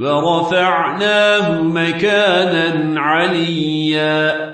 ورفعناه مكانا عليا.